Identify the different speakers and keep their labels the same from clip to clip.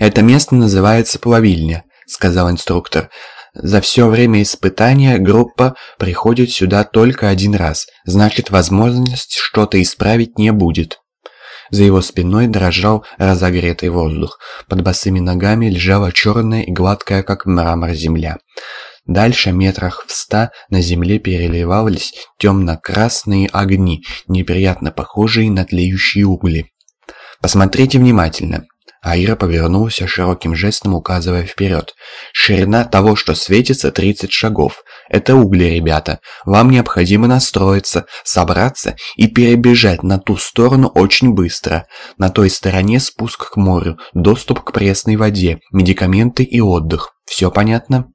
Speaker 1: «Это место называется плавильня», — сказал инструктор. «За все время испытания группа приходит сюда только один раз, значит, возможность что-то исправить не будет». За его спиной дрожал разогретый воздух. Под босыми ногами лежала черная и гладкая, как мрамор, земля. Дальше, метрах в ста, на земле переливались темно-красные огни, неприятно похожие на тлеющие угли. «Посмотрите внимательно!» Аира повернулся широким жестом, указывая вперед. «Ширина того, что светится, 30 шагов. Это угли, ребята. Вам необходимо настроиться, собраться и перебежать на ту сторону очень быстро. На той стороне спуск к морю, доступ к пресной воде, медикаменты и отдых. Все понятно?»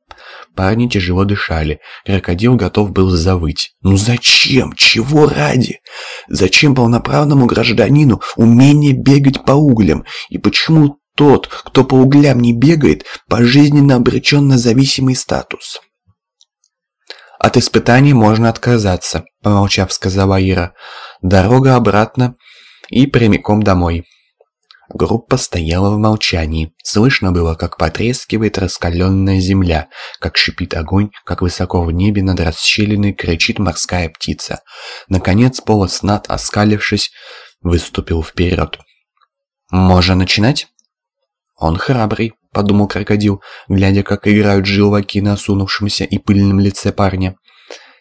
Speaker 1: Парни тяжело дышали. Крокодил готов был завыть. «Ну зачем? Чего ради? Зачем полноправному гражданину умение бегать по углям? И почему тот, кто по углям не бегает, пожизненно обречен на зависимый статус?» «От испытаний можно отказаться», — помолчав, сказала Ира. «Дорога обратно и прямиком домой». Группа стояла в молчании. Слышно было, как потрескивает раскаленная земля, как шипит огонь, как высоко в небе над расщелиной кричит морская птица. Наконец полос над, оскалившись, выступил вперед. «Можно начинать?» «Он храбрый», — подумал крокодил, глядя, как играют желваки на осунувшемся и пыльном лице парня.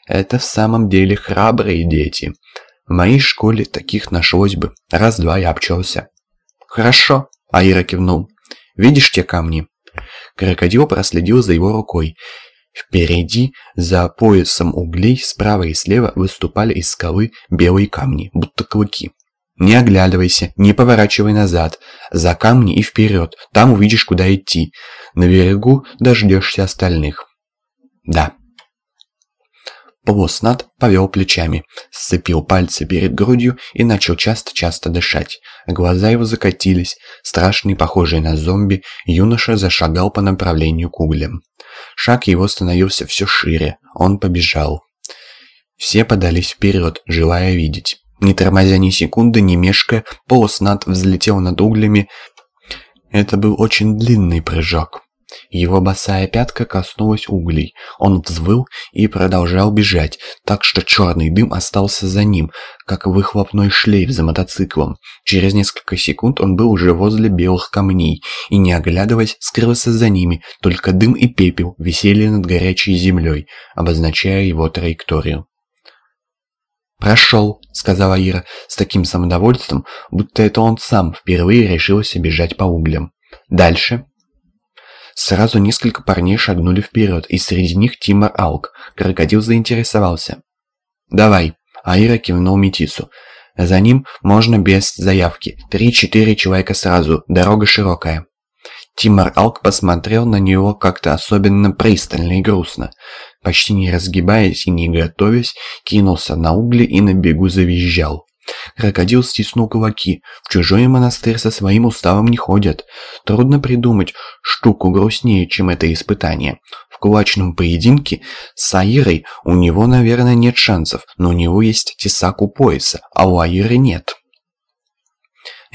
Speaker 1: «Это в самом деле храбрые дети. В моей школе таких нашлось бы. Раз-два я обчелся». «Хорошо», — Аира кивнул. «Видишь те камни?» Крокодил проследил за его рукой. Впереди, за поясом углей, справа и слева выступали из скалы белые камни, будто клыки. «Не оглядывайся, не поворачивай назад. За камни и вперед, там увидишь, куда идти. На берегу дождешься остальных». «Да». Полуснат повел плечами, сцепил пальцы перед грудью и начал часто-часто дышать. Глаза его закатились, страшный, похожий на зомби, юноша зашагал по направлению к углям. Шаг его становился все шире, он побежал. Все подались вперед, желая видеть. Не тормозя ни секунды, не мешкая, полуснат взлетел над углями. Это был очень длинный прыжок. Его босая пятка коснулась углей. Он взвыл и продолжал бежать, так что черный дым остался за ним, как выхлопной шлейф за мотоциклом. Через несколько секунд он был уже возле белых камней и, не оглядываясь, скрылся за ними, только дым и пепел висели над горячей землей, обозначая его траекторию. «Прошел», — сказала Ира с таким самодовольством, будто это он сам впервые решился бежать по углям. «Дальше». Сразу несколько парней шагнули вперед, и среди них Тимор Алк. Крокодил заинтересовался. «Давай», — Аира кивнул Метису. «За ним можно без заявки. Три-четыре человека сразу, дорога широкая». Тимор Алк посмотрел на него как-то особенно пристально и грустно. Почти не разгибаясь и не готовясь, кинулся на угли и на бегу завизжал. Крокодил стиснул кулаки. В чужой монастырь со своим уставом не ходят. Трудно придумать штуку грустнее, чем это испытание. В кулачном поединке с Аирой у него, наверное, нет шансов, но у него есть тесак у пояса, а у Аиры нет.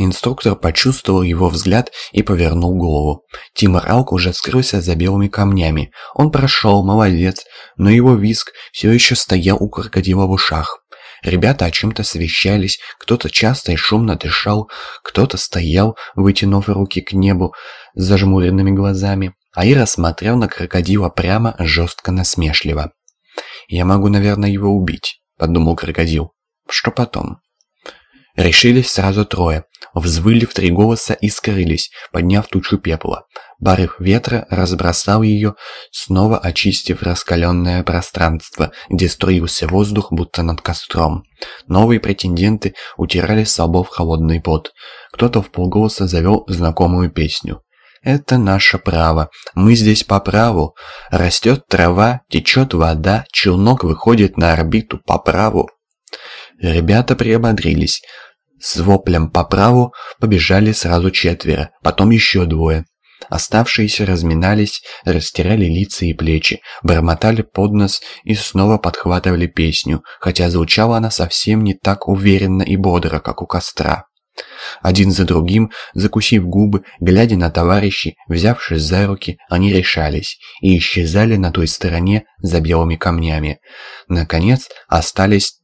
Speaker 1: Инструктор почувствовал его взгляд и повернул голову. Тимур Алк уже скрылся за белыми камнями. Он прошел, молодец, но его виск все еще стоял у крокодила в ушах. Ребята о чем-то совещались, кто-то часто и шумно дышал, кто-то стоял, вытянув руки к небу с зажмуренными глазами. Аира смотрел на крокодила прямо, жестко, насмешливо. «Я могу, наверное, его убить», — подумал крокодил. «Что потом?» Решились сразу трое. Взвыли в три голоса и скрылись, подняв тучу пепла. Барыв ветра разбросал ее, снова очистив раскаленное пространство, где струился воздух, будто над костром. Новые претенденты утирали с лбов холодный пот. Кто-то в полголоса завел знакомую песню. «Это наше право. Мы здесь по праву. Растет трава, течет вода, челнок выходит на орбиту по праву». Ребята приободрились. С воплем по праву побежали сразу четверо, потом еще двое. Оставшиеся разминались, растирали лица и плечи, бормотали под нос и снова подхватывали песню, хотя звучала она совсем не так уверенно и бодро, как у костра. Один за другим, закусив губы, глядя на товарищей, взявшись за руки, они решались и исчезали на той стороне за белыми камнями. Наконец, остались